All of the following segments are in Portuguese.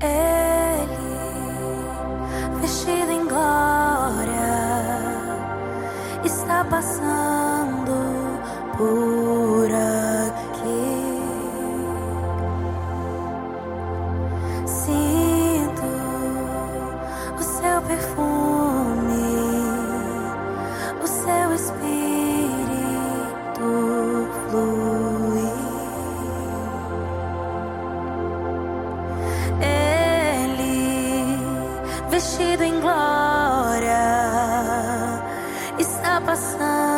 Ele, vestido em glória, está passando por aqui. Sinto o seu perfume. vestido em glória está passando.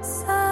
So